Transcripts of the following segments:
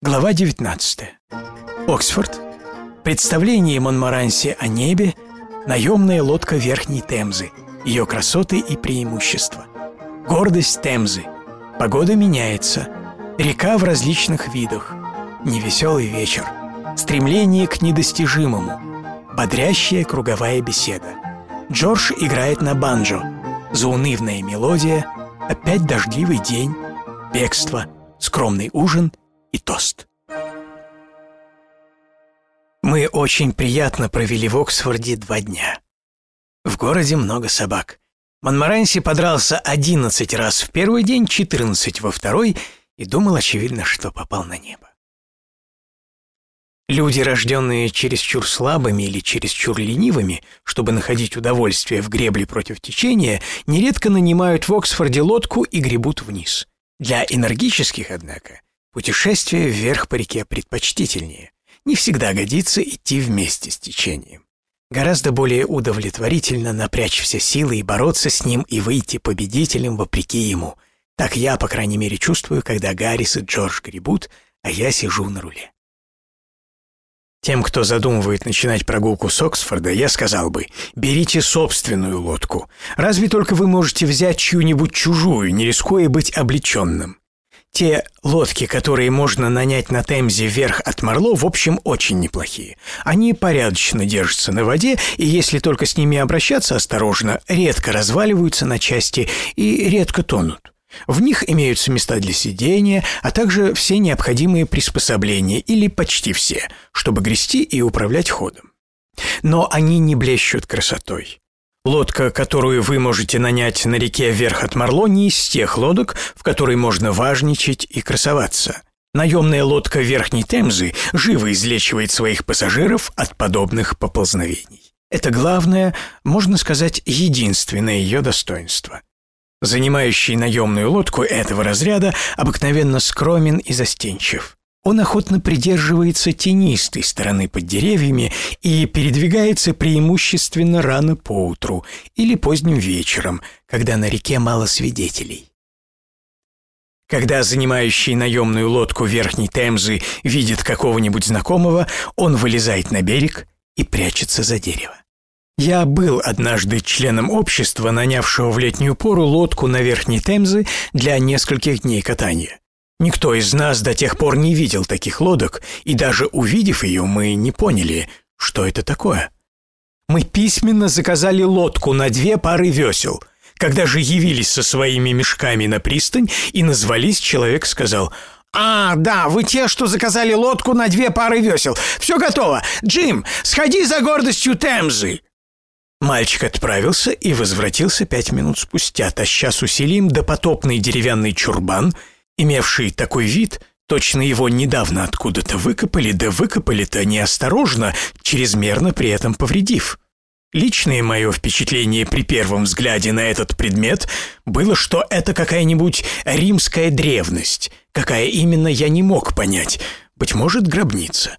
Глава 19. Оксфорд. Представление Монмаранси о небе. Наемная лодка Верхней Темзы. Ее красоты и преимущества. Гордость Темзы. Погода меняется. Река в различных видах. Невеселый вечер. Стремление к недостижимому. Бодрящая круговая беседа. Джордж играет на банджо. Заунывная мелодия. Опять дождливый день. Бегство. Скромный ужин – и тост. Мы очень приятно провели в Оксфорде два дня. В городе много собак. Монмаранси подрался 11 раз в первый день, 14 во второй и думал, очевидно, что попал на небо. Люди, рожденные чересчур слабыми или чересчур ленивыми, чтобы находить удовольствие в гребле против течения, нередко нанимают в Оксфорде лодку и гребут вниз. Для энергических, однако, Путешествие вверх по реке предпочтительнее. Не всегда годится идти вместе с течением. Гораздо более удовлетворительно напрячь все силы и бороться с ним и выйти победителем вопреки ему. Так я, по крайней мере, чувствую, когда Гаррис и Джордж гребут, а я сижу на руле. Тем, кто задумывает начинать прогулку с Оксфорда, я сказал бы, берите собственную лодку. Разве только вы можете взять чью-нибудь чужую, не рискуя быть облеченным. Те лодки, которые можно нанять на Темзе вверх от Марло, в общем, очень неплохие. Они порядочно держатся на воде, и если только с ними обращаться осторожно, редко разваливаются на части и редко тонут. В них имеются места для сидения, а также все необходимые приспособления, или почти все, чтобы грести и управлять ходом. Но они не блещут красотой. Лодка, которую вы можете нанять на реке вверх от Марло, не из тех лодок, в которой можно важничать и красоваться. Наемная лодка Верхней Темзы живо излечивает своих пассажиров от подобных поползновений. Это главное, можно сказать, единственное ее достоинство. Занимающий наемную лодку этого разряда обыкновенно скромен и застенчив. Он охотно придерживается тенистой стороны под деревьями и передвигается преимущественно рано поутру или поздним вечером, когда на реке мало свидетелей. Когда занимающий наемную лодку Верхней Темзы видит какого-нибудь знакомого, он вылезает на берег и прячется за дерево. Я был однажды членом общества, нанявшего в летнюю пору лодку на Верхней Темзы для нескольких дней катания. Никто из нас до тех пор не видел таких лодок, и даже увидев ее, мы не поняли, что это такое. Мы письменно заказали лодку на две пары весел. Когда же явились со своими мешками на пристань и назвались, человек сказал «А, да, вы те, что заказали лодку на две пары весел. Все готово. Джим, сходи за гордостью Темзы». Мальчик отправился и возвратился пять минут спустя, таща с усилием допотопный деревянный чурбан – имевший такой вид, точно его недавно откуда-то выкопали, да выкопали-то неосторожно, чрезмерно при этом повредив. Личное мое впечатление при первом взгляде на этот предмет было, что это какая-нибудь римская древность, какая именно я не мог понять, быть может, гробница.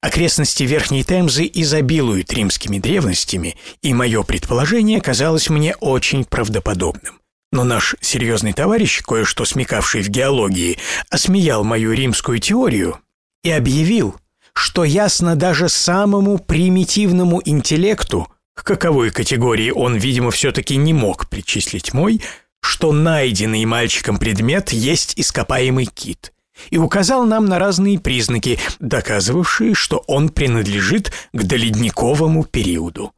Окрестности Верхней Темзы изобилуют римскими древностями, и мое предположение казалось мне очень правдоподобным. Но наш серьезный товарищ, кое-что смекавший в геологии, осмеял мою римскую теорию и объявил, что ясно даже самому примитивному интеллекту, к каковой категории он, видимо, все-таки не мог причислить мой, что найденный мальчиком предмет есть ископаемый кит, и указал нам на разные признаки, доказывавшие, что он принадлежит к доледниковому периоду.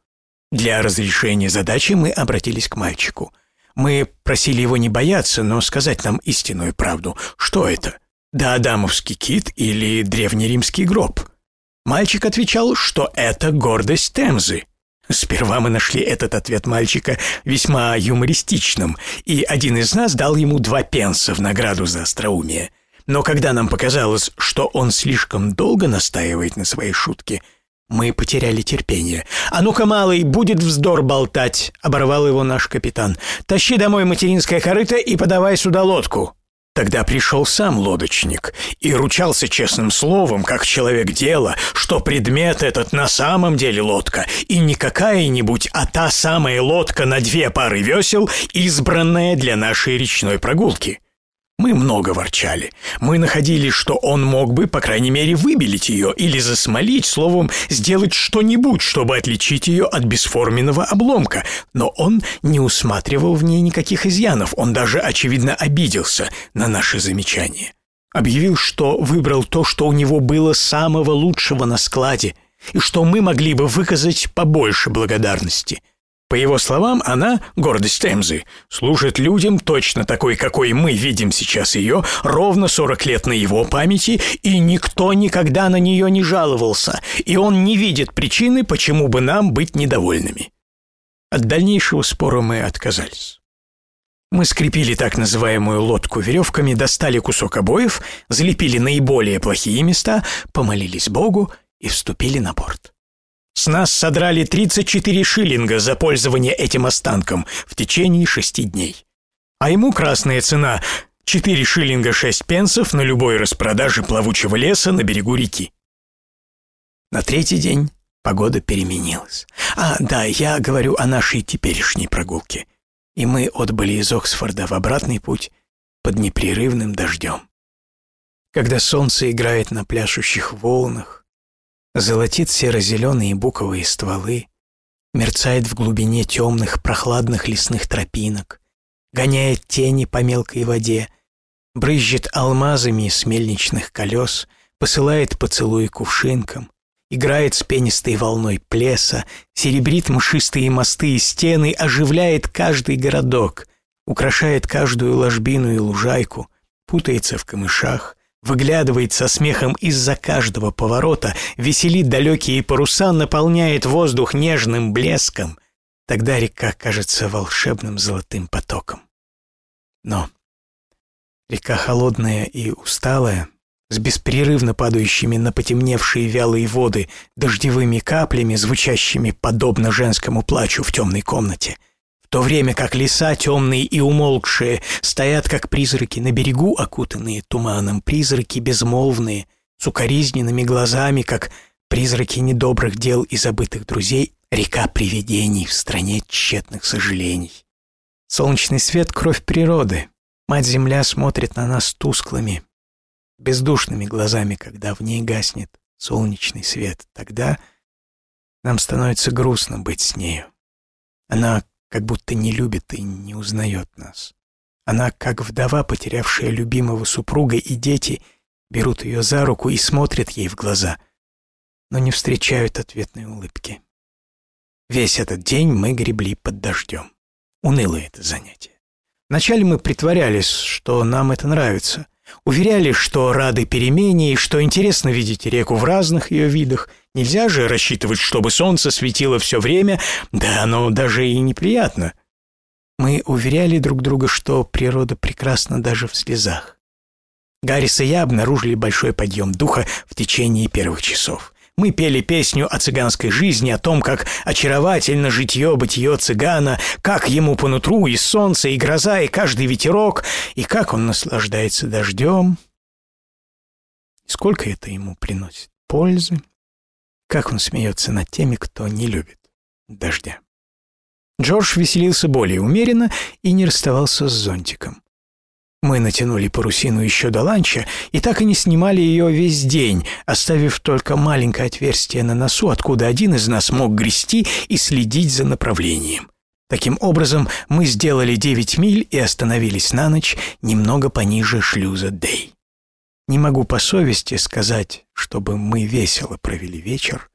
Для разрешения задачи мы обратились к мальчику – мы просили его не бояться, но сказать нам истинную правду. Что это? Да Адамовский кит или древнеримский гроб? Мальчик отвечал, что это гордость Темзы. Сперва мы нашли этот ответ мальчика весьма юмористичным, и один из нас дал ему два пенса в награду за остроумие. Но когда нам показалось, что он слишком долго настаивает на своей шутке – мы потеряли терпение. «А ну-ка, малый, будет вздор болтать!» — оборвал его наш капитан. «Тащи домой материнское корыто и подавай сюда лодку!» Тогда пришел сам лодочник и ручался честным словом, как человек дела, что предмет этот на самом деле лодка, и не какая-нибудь, а та самая лодка на две пары весел, избранная для нашей речной прогулки. Мы много ворчали. Мы находили, что он мог бы, по крайней мере, выбелить ее или засмолить, словом, сделать что-нибудь, чтобы отличить ее от бесформенного обломка. Но он не усматривал в ней никаких изъянов. Он даже, очевидно, обиделся на наши замечания. Объявил, что выбрал то, что у него было самого лучшего на складе, и что мы могли бы выказать побольше благодарности – по его словам, она, гордость Темзы, служит людям точно такой, какой мы видим сейчас ее, ровно 40 лет на его памяти, и никто никогда на нее не жаловался, и он не видит причины, почему бы нам быть недовольными. От дальнейшего спора мы отказались. Мы скрепили так называемую лодку веревками, достали кусок обоев, залепили наиболее плохие места, помолились Богу и вступили на борт. С нас содрали 34 шиллинга за пользование этим останком в течение шести дней. А ему красная цена – 4 шиллинга 6 пенсов на любой распродаже плавучего леса на берегу реки. На третий день погода переменилась. А, да, я говорю о нашей теперешней прогулке. И мы отбыли из Оксфорда в обратный путь под непрерывным дождем. Когда солнце играет на пляшущих волнах, Золотит серо-зеленые буковые стволы, мерцает в глубине темных прохладных лесных тропинок, гоняет тени по мелкой воде, брызжет алмазами с мельничных колес, посылает поцелуи кувшинкам, играет с пенистой волной плеса, серебрит мшистые мосты и стены, оживляет каждый городок, украшает каждую ложбину и лужайку, путается в камышах, выглядывает со смехом из-за каждого поворота, веселит далекие паруса, наполняет воздух нежным блеском, тогда река кажется волшебным золотым потоком. Но река холодная и усталая, с беспрерывно падающими на потемневшие вялые воды дождевыми каплями, звучащими подобно женскому плачу в темной комнате — в то время как леса темные и умолкшие стоят как призраки на берегу, окутанные туманом, призраки безмолвные, с укоризненными глазами, как призраки недобрых дел и забытых друзей, река привидений в стране тщетных сожалений. Солнечный свет — кровь природы. Мать-Земля смотрит на нас тусклыми, бездушными глазами, когда в ней гаснет солнечный свет. Тогда нам становится грустно быть с нею. Она как будто не любит и не узнает нас. Она, как вдова, потерявшая любимого супруга и дети, берут ее за руку и смотрят ей в глаза, но не встречают ответной улыбки. Весь этот день мы гребли под дождем. Унылое это занятие. Вначале мы притворялись, что нам это нравится. Уверяли, что рады перемене и что интересно видеть реку в разных ее видах, Нельзя же рассчитывать, чтобы солнце светило все время, да оно даже и неприятно. Мы уверяли друг друга, что природа прекрасна даже в слезах. Гаррис и я обнаружили большой подъем духа в течение первых часов. Мы пели песню о цыганской жизни, о том, как очаровательно житье-бытие цыгана, как ему по нутру и солнце, и гроза, и каждый ветерок, и как он наслаждается дождем. Сколько это ему приносит пользы. Как он смеется над теми, кто не любит дождя. Джордж веселился более умеренно и не расставался с зонтиком. Мы натянули парусину еще до ланча и так и не снимали ее весь день, оставив только маленькое отверстие на носу, откуда один из нас мог грести и следить за направлением. Таким образом, мы сделали 9 миль и остановились на ночь немного пониже шлюза Дей. Не могу по совести сказать, чтобы мы весело провели вечер.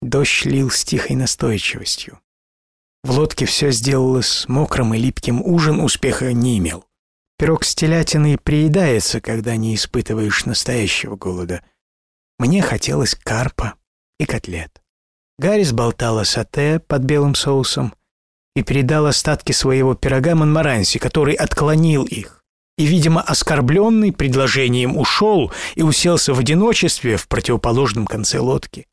Дождь лил с тихой настойчивостью. В лодке все сделалось мокрым и липким, ужин успеха не имел. Пирог с телятиной приедается, когда не испытываешь настоящего голода. Мне хотелось карпа и котлет. Гаррис болтала сате под белым соусом и передал остатки своего пирога Монмаранси, который отклонил их и, видимо, оскорбленный предложением ушел и уселся в одиночестве в противоположном конце лодки.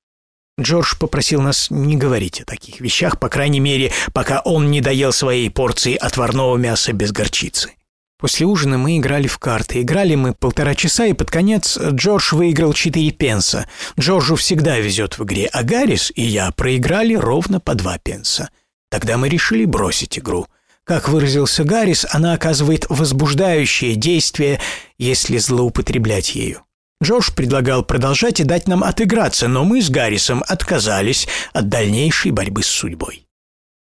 Джордж попросил нас не говорить о таких вещах, по крайней мере, пока он не доел своей порции отварного мяса без горчицы. После ужина мы играли в карты. Играли мы полтора часа, и под конец Джордж выиграл четыре пенса. Джорджу всегда везет в игре, а Гаррис и я проиграли ровно по два пенса. Тогда мы решили бросить игру. Как выразился Гаррис, она оказывает возбуждающее действие, если злоупотреблять ею. Джош предлагал продолжать и дать нам отыграться, но мы с Гаррисом отказались от дальнейшей борьбы с судьбой.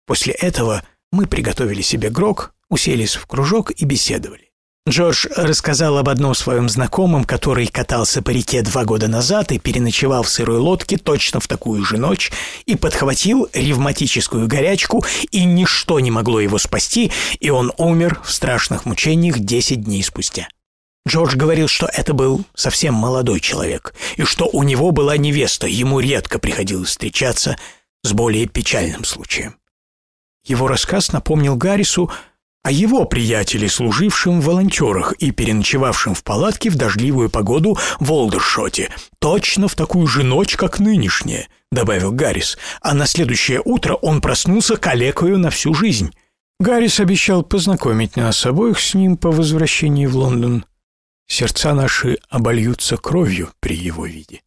После этого мы приготовили себе грог, уселись в кружок и беседовали. Джордж рассказал об одном своем знакомом, который катался по реке два года назад и переночевал в сырой лодке точно в такую же ночь и подхватил ревматическую горячку, и ничто не могло его спасти, и он умер в страшных мучениях десять дней спустя. Джордж говорил, что это был совсем молодой человек, и что у него была невеста, ему редко приходилось встречаться с более печальным случаем. Его рассказ напомнил Гаррису о его приятеле, служившем в волонтерах и переночевавшем в палатке в дождливую погоду в Олдершоте, точно в такую же ночь, как нынешняя, добавил Гаррис, а на следующее утро он проснулся калекою на всю жизнь. Гаррис обещал познакомить нас обоих с ним по возвращении в Лондон. Сердца наши обольются кровью при его виде.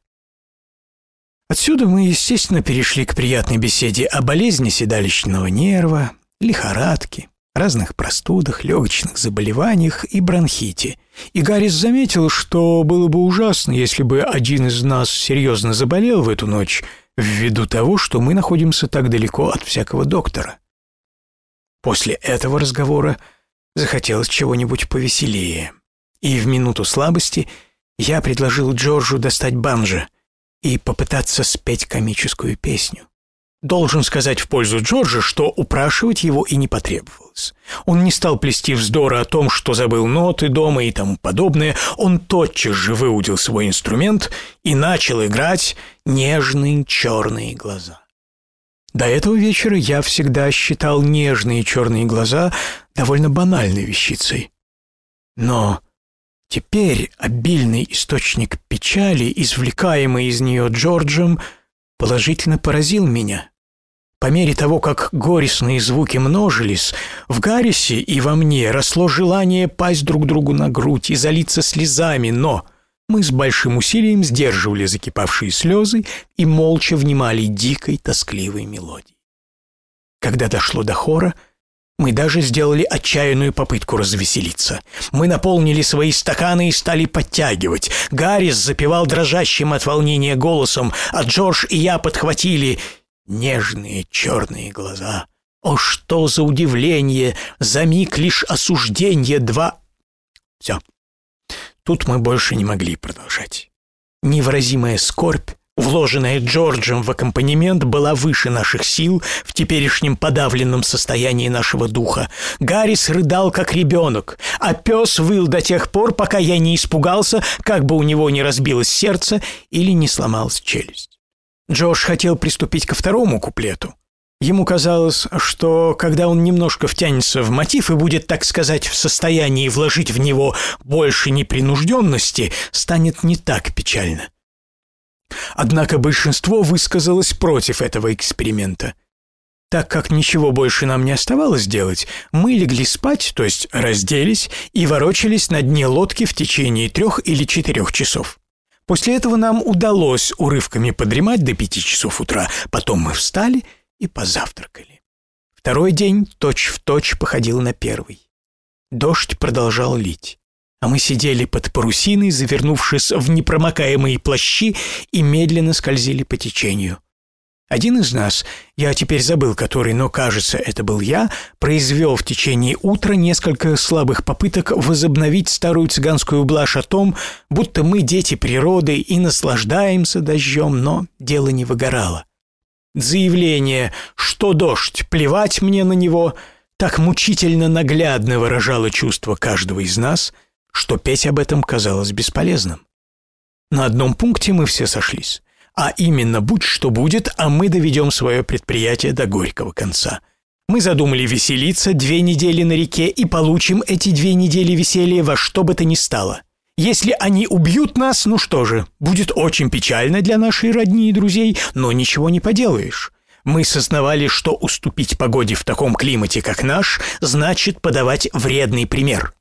Отсюда мы, естественно, перешли к приятной беседе о болезни седалищного нерва, лихорадке, разных простудах, легочных заболеваниях и бронхите. И Гаррис заметил, что было бы ужасно, если бы один из нас серьезно заболел в эту ночь, ввиду того, что мы находимся так далеко от всякого доктора. После этого разговора захотелось чего-нибудь повеселее. И в минуту слабости я предложил Джорджу достать банджо и попытаться спеть комическую песню. Должен сказать в пользу Джорджа, что упрашивать его и не потребовалось. Он не стал плести вздоры о том, что забыл ноты дома и тому подобное. Он тотчас же выудил свой инструмент и начал играть нежные черные глаза. До этого вечера я всегда считал нежные черные глаза довольно банальной вещицей. Но теперь обильный источник печали, извлекаемый из нее Джорджем, положительно поразил меня. По мере того, как горестные звуки множились, в Гаррисе и во мне росло желание пасть друг другу на грудь и залиться слезами, но мы с большим усилием сдерживали закипавшие слезы и молча внимали дикой тоскливой мелодии. Когда дошло до хора, мы даже сделали отчаянную попытку развеселиться. Мы наполнили свои стаканы и стали подтягивать. Гаррис запевал дрожащим от волнения голосом, а Джордж и я подхватили нежные черные глаза. О, что за удивление! За миг лишь осуждение два... Все. Тут мы больше не могли продолжать. Невыразимая скорбь, вложенная Джорджем в аккомпанемент, была выше наших сил в теперешнем подавленном состоянии нашего духа. Гаррис рыдал, как ребенок, а пес выл до тех пор, пока я не испугался, как бы у него не разбилось сердце или не сломалась челюсть. Джош хотел приступить ко второму куплету. Ему казалось, что когда он немножко втянется в мотив и будет, так сказать, в состоянии вложить в него больше непринужденности, станет не так печально. Однако большинство высказалось против этого эксперимента. Так как ничего больше нам не оставалось делать, мы легли спать, то есть разделись, и ворочались на дне лодки в течение трех или четырех часов. После этого нам удалось урывками подремать до пяти часов утра. Потом мы встали и позавтракали. Второй день точь-в-точь точь походил на первый. Дождь продолжал лить, а мы сидели под парусиной, завернувшись в непромокаемые плащи и медленно скользили по течению. Один из нас, я теперь забыл который, но кажется, это был я, произвел в течение утра несколько слабых попыток возобновить старую цыганскую блажь о том, будто мы дети природы и наслаждаемся дождем, но дело не выгорало. Заявление «что дождь, плевать мне на него» так мучительно наглядно выражало чувство каждого из нас, что петь об этом казалось бесполезным. На одном пункте мы все сошлись а именно будь что будет, а мы доведем свое предприятие до горького конца. Мы задумали веселиться две недели на реке и получим эти две недели веселья во что бы то ни стало. Если они убьют нас, ну что же, будет очень печально для нашей родни и друзей, но ничего не поделаешь. Мы сознавали, что уступить погоде в таком климате, как наш, значит подавать вредный пример.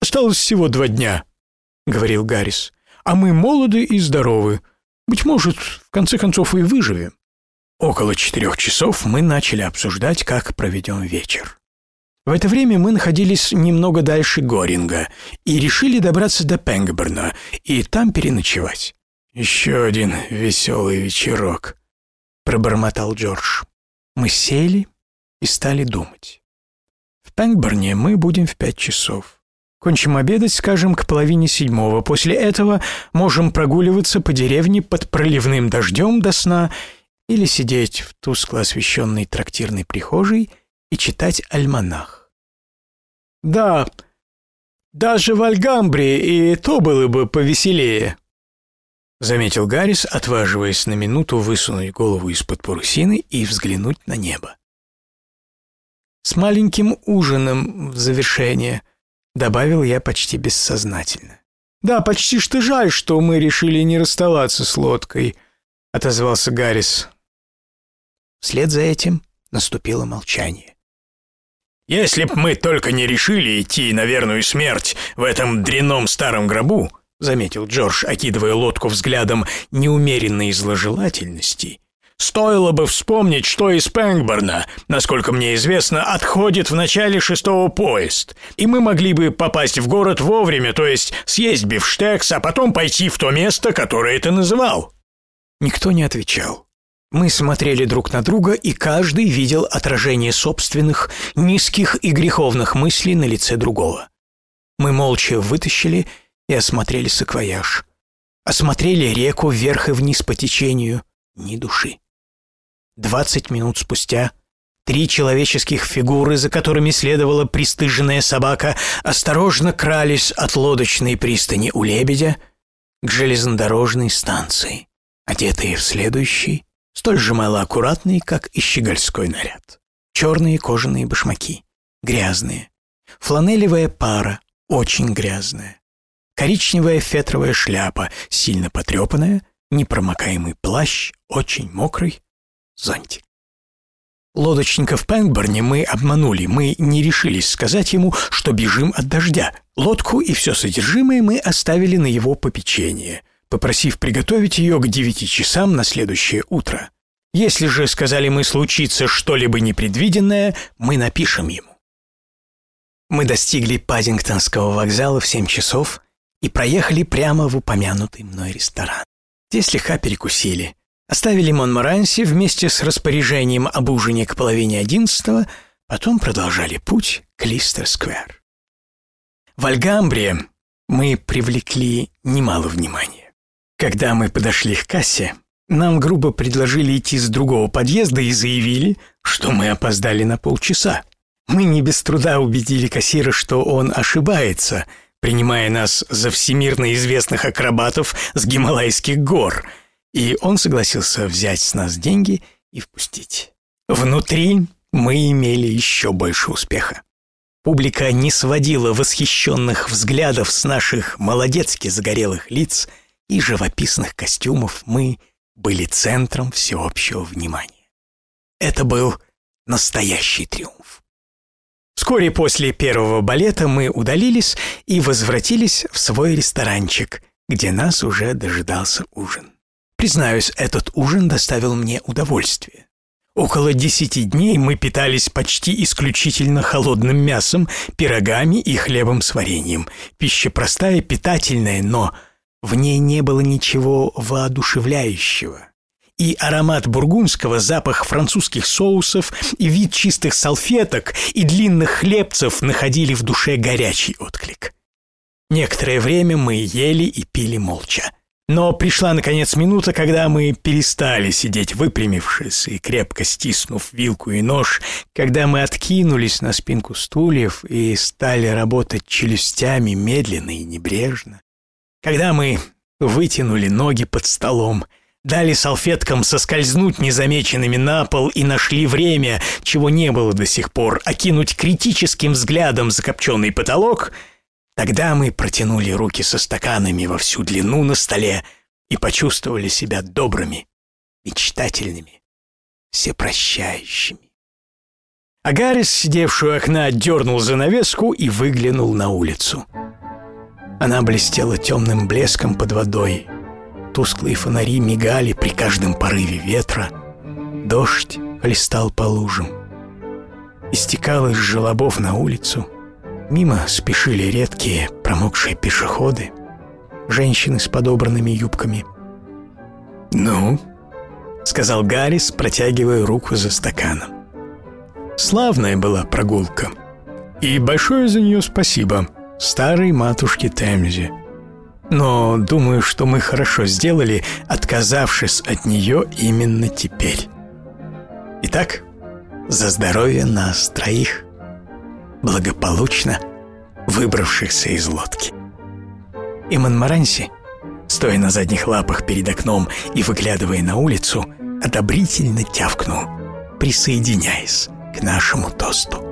«Осталось всего два дня», — говорил Гаррис, — «а мы молоды и здоровы. Быть может, в конце концов и выживем. Около четырех часов мы начали обсуждать, как проведем вечер. В это время мы находились немного дальше Горинга и решили добраться до Пенгберна и там переночевать. «Еще один веселый вечерок», — пробормотал Джордж. Мы сели и стали думать. В Пенгберне мы будем в пять часов. Кончим обедать, скажем, к половине седьмого. После этого можем прогуливаться по деревне под проливным дождем до сна или сидеть в тускло освещенной трактирной прихожей и читать альманах. «Да, даже в Альгамбре и то было бы повеселее», — заметил Гаррис, отваживаясь на минуту высунуть голову из-под парусины и взглянуть на небо. «С маленьким ужином в завершение», — добавил я почти бессознательно. «Да, почти что жаль, что мы решили не расставаться с лодкой», — отозвался Гаррис. Вслед за этим наступило молчание. «Если б мы только не решили идти на верную смерть в этом дрянном старом гробу», заметил Джордж, окидывая лодку взглядом неумеренной зложелательности, Стоило бы вспомнить, что из Пэнгборна, насколько мне известно, отходит в начале шестого поезд, и мы могли бы попасть в город вовремя, то есть съесть бифштекс, а потом пойти в то место, которое ты называл». Никто не отвечал. Мы смотрели друг на друга, и каждый видел отражение собственных низких и греховных мыслей на лице другого. Мы молча вытащили и осмотрели саквояж. Осмотрели реку вверх и вниз по течению. Ни души. Двадцать минут спустя три человеческих фигуры, за которыми следовала пристыженная собака, осторожно крались от лодочной пристани у Лебедя к железнодорожной станции, одетые в следующий, столь же малоаккуратный, как и щегольской наряд. Черные кожаные башмаки, грязные, фланелевая пара, очень грязная, коричневая фетровая шляпа, сильно потрепанная, непромокаемый плащ, очень мокрый, зонтик. Лодочника в Пенкборне мы обманули, мы не решились сказать ему, что бежим от дождя. Лодку и все содержимое мы оставили на его попечение, попросив приготовить ее к девяти часам на следующее утро. Если же, сказали мы, случится что-либо непредвиденное, мы напишем ему. Мы достигли Паддингтонского вокзала в семь часов и проехали прямо в упомянутый мной ресторан. Здесь слегка перекусили. Оставили Монморанси вместе с распоряжением об ужине к половине одиннадцатого, потом продолжали путь к Листер-сквер. В Альгамбре мы привлекли немало внимания. Когда мы подошли к кассе, нам грубо предложили идти с другого подъезда и заявили, что мы опоздали на полчаса. Мы не без труда убедили кассира, что он ошибается, принимая нас за всемирно известных акробатов с Гималайских гор – и он согласился взять с нас деньги и впустить. Внутри мы имели еще больше успеха. Публика не сводила восхищенных взглядов с наших молодецки загорелых лиц и живописных костюмов. Мы были центром всеобщего внимания. Это был настоящий триумф. Вскоре после первого балета мы удалились и возвратились в свой ресторанчик, где нас уже дожидался ужин. Признаюсь, этот ужин доставил мне удовольствие. Около десяти дней мы питались почти исключительно холодным мясом, пирогами и хлебом с вареньем. Пища простая, питательная, но в ней не было ничего воодушевляющего. И аромат бургундского, запах французских соусов, и вид чистых салфеток, и длинных хлебцев находили в душе горячий отклик. Некоторое время мы ели и пили молча. Но пришла, наконец, минута, когда мы перестали сидеть выпрямившись и крепко стиснув вилку и нож, когда мы откинулись на спинку стульев и стали работать челюстями медленно и небрежно, когда мы вытянули ноги под столом, дали салфеткам соскользнуть незамеченными на пол и нашли время, чего не было до сих пор, окинуть критическим взглядом закопченный потолок — Тогда мы протянули руки со стаканами во всю длину на столе и почувствовали себя добрыми, мечтательными, всепрощающими. Агарис, сидевший у окна, дернул занавеску и выглянул на улицу. Она блестела темным блеском под водой. Тусклые фонари мигали при каждом порыве ветра. Дождь хлестал по лужам. истекал из желобов на улицу. Мимо спешили редкие промокшие пешеходы, женщины с подобранными юбками. «Ну?» — сказал Гаррис, протягивая руку за стаканом. «Славная была прогулка. И большое за нее спасибо старой матушке Темзе. Но думаю, что мы хорошо сделали, отказавшись от нее именно теперь. Итак, за здоровье нас троих, благополучно выбравшихся из лодки. И Монмаранси, стоя на задних лапах перед окном и выглядывая на улицу, одобрительно тявкнул, присоединяясь к нашему тосту.